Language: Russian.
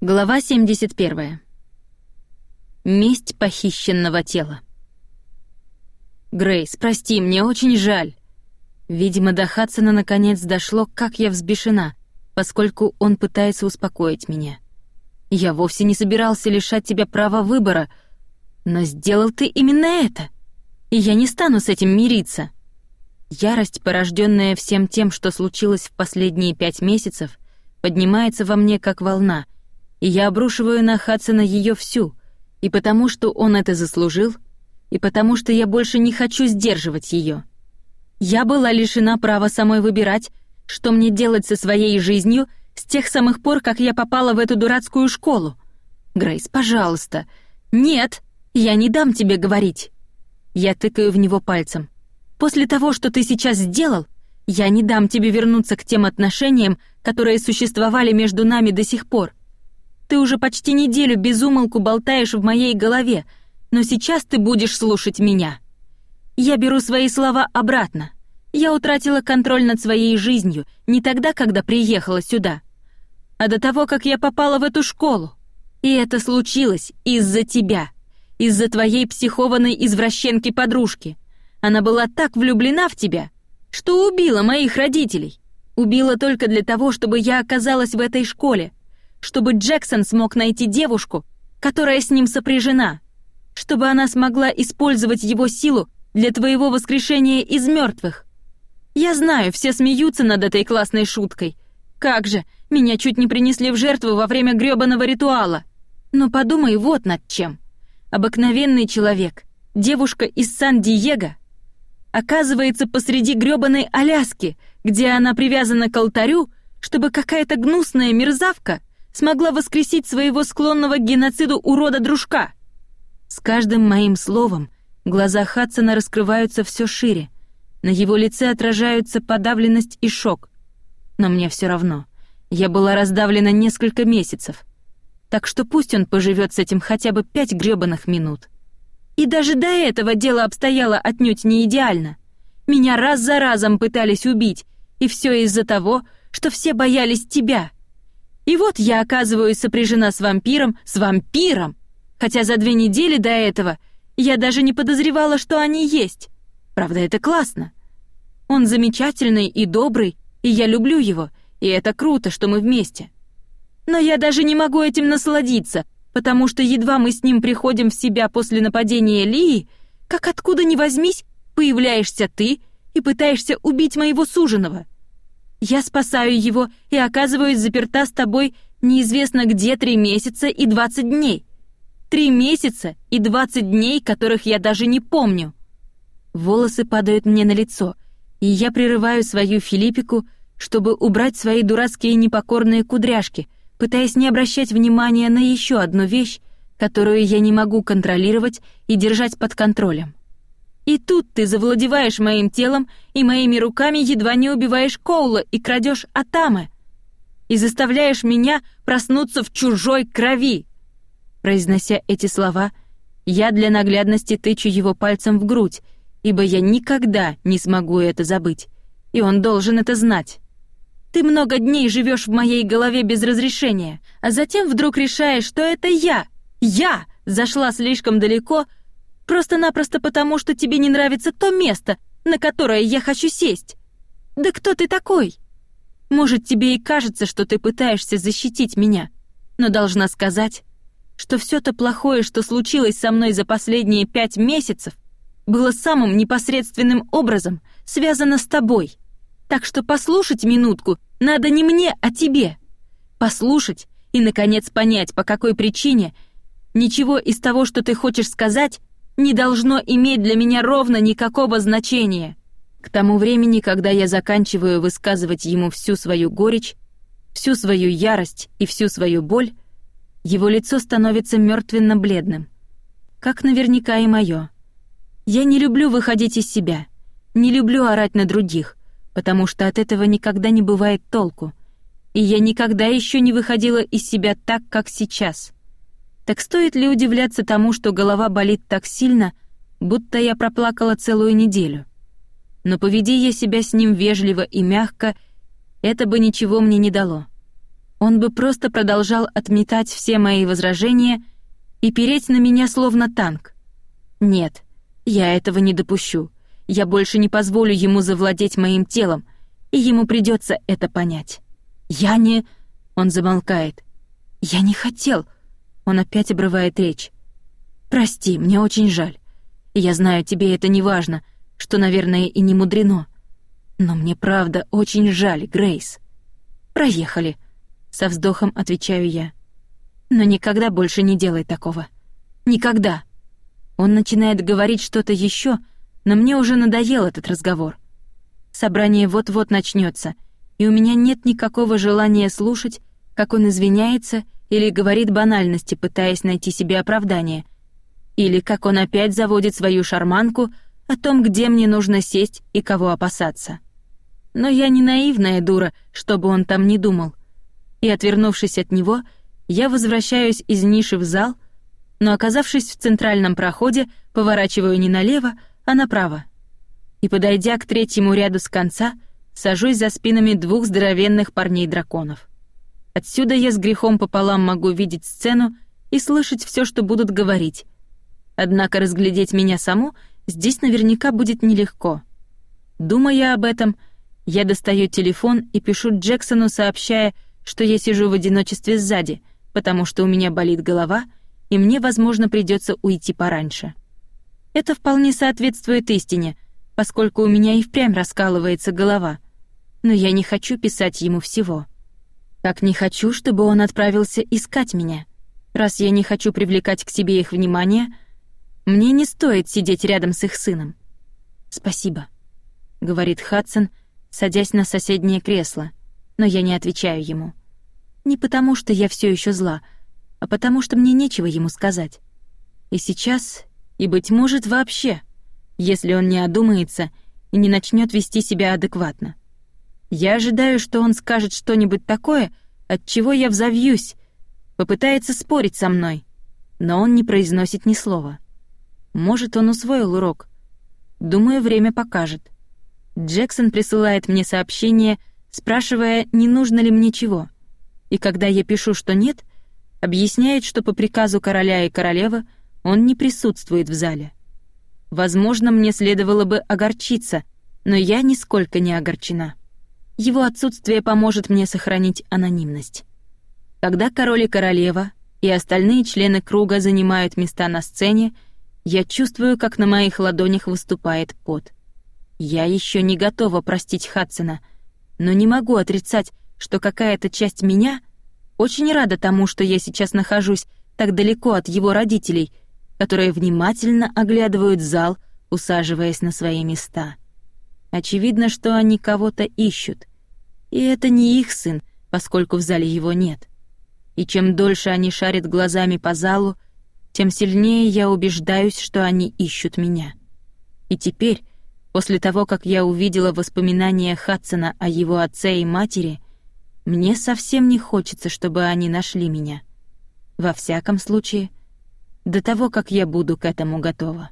Глава 71. Месть похищенного тела. Грейс, прости, мне очень жаль. Видимо, до Хадсона наконец дошло, как я взбешена, поскольку он пытается успокоить меня. Я вовсе не собирался лишать тебя права выбора, но сделал ты именно это. И я не стану с этим мириться. Ярость, порожденная всем тем, что случилось в последние пять месяцев, поднимается во мне как волна — и я обрушиваю на Хадсона ее всю, и потому что он это заслужил, и потому что я больше не хочу сдерживать ее. Я была лишена права самой выбирать, что мне делать со своей жизнью с тех самых пор, как я попала в эту дурацкую школу. Грейс, пожалуйста. Нет, я не дам тебе говорить. Я тыкаю в него пальцем. После того, что ты сейчас сделал, я не дам тебе вернуться к тем отношениям, которые существовали между нами до сих пор. Ты уже почти неделю без умолку болтаешь в моей голове, но сейчас ты будешь слушать меня. Я беру свои слова обратно. Я утратила контроль над своей жизнью не тогда, когда приехала сюда, а до того, как я попала в эту школу. И это случилось из-за тебя, из-за твоей психованной извращенки-подружки. Она была так влюблена в тебя, что убила моих родителей. Убила только для того, чтобы я оказалась в этой школе, чтобы Джексон смог найти девушку, которая с ним сопряжена, чтобы она смогла использовать его силу для твоего воскрешения из мертвых. Я знаю, все смеются над этой классной шуткой. Как же, меня чуть не принесли в жертву во время грёбаного ритуала. Но подумай вот над чем. Обыкновенный человек, девушка из Сан-Диего, оказывается посреди грёбаной Аляски, где она привязана к алтарю, чтобы какая-то гнусная мерзавка смогла воскресить своего склонного к геноциду урода-дружка. С каждым моим словом глаза Хадсона раскрываются все шире. На его лице отражаются подавленность и шок. Но мне все равно. Я была раздавлена несколько месяцев. Так что пусть он поживет с этим хотя бы пять грёбаных минут. И даже до этого дело обстояло отнюдь не идеально. Меня раз за разом пытались убить, и все из-за того, что все боялись тебя — и вот я оказываюсь сопряжена с вампиром, с вампиром! Хотя за две недели до этого я даже не подозревала, что они есть. Правда, это классно. Он замечательный и добрый, и я люблю его, и это круто, что мы вместе. Но я даже не могу этим насладиться, потому что едва мы с ним приходим в себя после нападения Лии, как откуда ни возьмись, появляешься ты и пытаешься убить моего суженого — я спасаю его и оказываюсь заперта с тобой неизвестно где три месяца и двадцать дней. Три месяца и двадцать дней, которых я даже не помню. Волосы падают мне на лицо, и я прерываю свою Филиппику, чтобы убрать свои дурацкие непокорные кудряшки, пытаясь не обращать внимания на еще одну вещь, которую я не могу контролировать и держать под контролем. И тут ты завладеваешь моим телом и моими руками едва не убиваешь Коула и крадешь Атамы. И заставляешь меня проснуться в чужой крови. Произнося эти слова, я для наглядности тычу его пальцем в грудь, ибо я никогда не смогу это забыть, и он должен это знать. Ты много дней живешь в моей голове без разрешения, а затем вдруг решаешь, что это я, я зашла слишком далеко — Просто-напросто потому, что тебе не нравится то место, на которое я хочу сесть. Да кто ты такой? Может, тебе и кажется, что ты пытаешься защитить меня, но должна сказать, что все то плохое, что случилось со мной за последние пять месяцев, было самым непосредственным образом связано с тобой. Так что послушать минутку надо не мне, а тебе. Послушать и, наконец, понять, по какой причине ничего из того, что ты хочешь сказать, не должно иметь для меня ровно никакого значения. К тому времени, когда я заканчиваю высказывать ему всю свою горечь, всю свою ярость и всю свою боль, его лицо становится мертвенно-бледным. Как наверняка и мое. Я не люблю выходить из себя, не люблю орать на других, потому что от этого никогда не бывает толку. И я никогда еще не выходила из себя так, как сейчас. Так стоит ли удивляться тому, что голова болит так сильно, будто я проплакала целую неделю? Но поведи я себя с ним вежливо и мягко, это бы ничего мне не дало. он бы просто продолжал отметать все мои возражения и переть на меня словно танк. Нет, я этого не допущу. Я больше не позволю ему завладеть моим телом, и ему придется это понять. Я не... Он замолкает. Я не хотел. Он опять обрывает речь. Прости, мне очень жаль. Я знаю, тебе это не важно, что, наверное, и не мудрено. Но мне правда очень жаль, Грейс. Проехали. Со вздохом отвечаю я. Но никогда больше не делай такого. Никогда. Он начинает говорить что-то еще, но мне уже надоел этот разговор. Собрание вот-вот начнется, и у меня нет никакого желания слушать, как он извиняется или говорит банальности, пытаясь найти себе оправдание, или как он опять заводит свою шарманку о том, где мне нужно сесть и кого опасаться. Но я не наивная дура, чтобы он там не думал. И, отвернувшись от него, я возвращаюсь из ниши в зал, но, оказавшись в центральном проходе, поворачиваю не налево, а направо. И, подойдя к третьему ряду с конца, сажусь за спинами двух здоровенных парней-драконов. Отсюда я с грехом пополам могу видеть сцену и слышать все, что будут говорить. Однако разглядеть меня саму здесь наверняка будет нелегко. Думая об этом, я достаю телефон и пишу Джексону, сообщая, что я сижу в одиночестве сзади, потому что у меня болит голова, и мне, возможно, придется уйти пораньше. Это вполне соответствует истине, поскольку у меня и впрямь раскалывается голова. Но я не хочу писать ему всего. Как не хочу, чтобы он отправился искать меня. Раз я не хочу привлекать к себе их внимание, мне не стоит сидеть рядом с их сыном. «Спасибо», — говорит Хадсон, садясь на соседнее кресло, но я не отвечаю ему. Не потому, что я все еще зла, а потому, что мне нечего ему сказать. И сейчас, и, быть может, вообще, если он не одумается и не начнет вести себя адекватно. Я ожидаю, что он скажет что-нибудь такое, от чего я взовьюсь, попытается спорить со мной, но он не произносит ни слова. Может, он усвоил урок. Думаю, время покажет. Джексон присылает мне сообщение, спрашивая, не нужно ли мне чего. И когда я пишу, что нет, объясняет, что по приказу короля и королевы он не присутствует в зале. Возможно, мне следовало бы огорчиться, но я нисколько не огорчена. Его отсутствие поможет мне сохранить анонимность. Когда король и королева и остальные члены круга занимают места на сцене, я чувствую, как на моих ладонях выступает пот. Я еще не готова простить Хадсона, но не могу отрицать, что какая-то часть меня очень рада тому, что я сейчас нахожусь так далеко от его родителей, которые внимательно оглядывают зал, усаживаясь на свои места. Очевидно, что они кого-то ищут. И это не их сын, поскольку в зале его нет. И чем дольше они шарят глазами по залу, тем сильнее я убеждаюсь, что они ищут меня. И теперь, После того, как я увидела воспоминания Хадсона о его отце и матери, мне совсем не хочется, чтобы они нашли меня. Во всяком случае, до того, как я буду к этому готова.